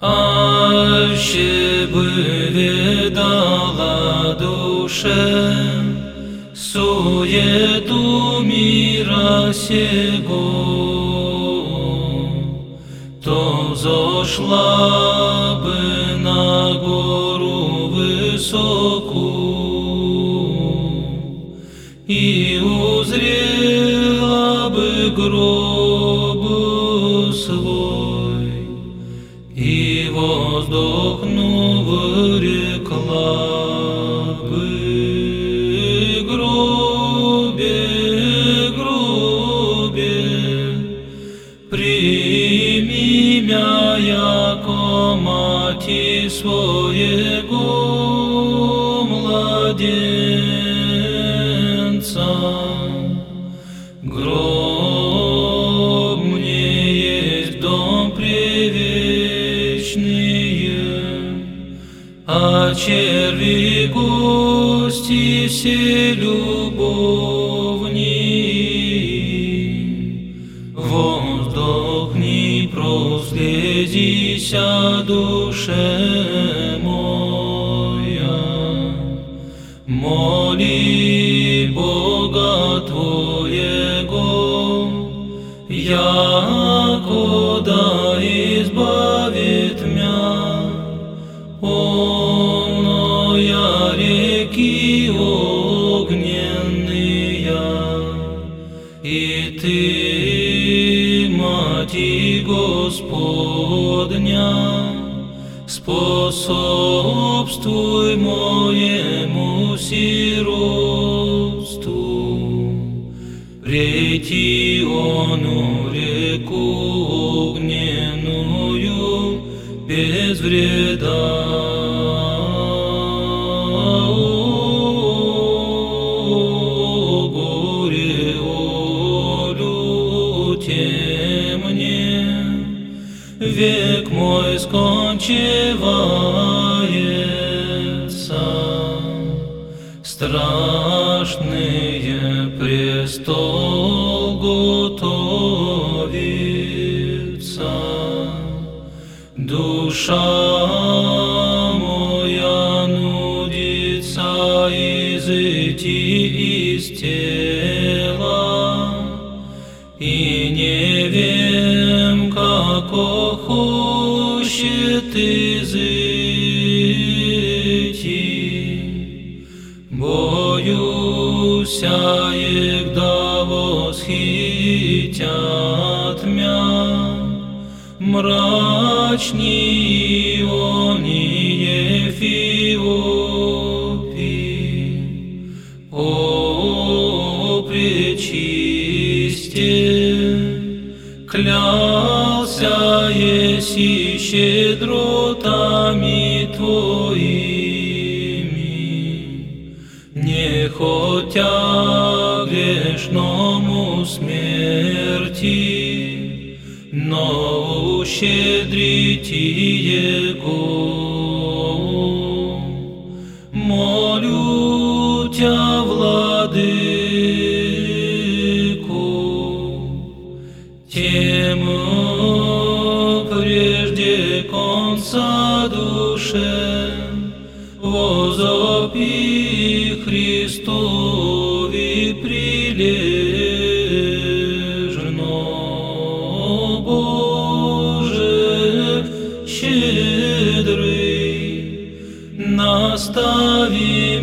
Аще бы ведала душе суету мира сего, то зашла бы на гору высокую и узрела бы гроб свой и воздохнув рекла бы гробе, гробе, прими мя яко мати своего младенца. Гроб а черви гости все любовни. Воздохни, проследися душе моя, моли Бога Твоего, яко да избавит мя, оноя реки огненные, и Ты, Мати Господня, способствуй моему сиротству. Прийти ону реку огненную без вреда. Люте мне, век мой скончивается, страшный престол готовится, душа моя нудится изыти из тела, Ем како хоще ти зиті, боюся, єгда восхитят мя, мрачні вони Ефіопі, о, пречисті, клялся еси щедротами Твоими, не хотя грешному смерти, но ущедрите Его. Молю Тя, тем прежде конца душе. Возопи Христови прилежно, Боже щедрый, настави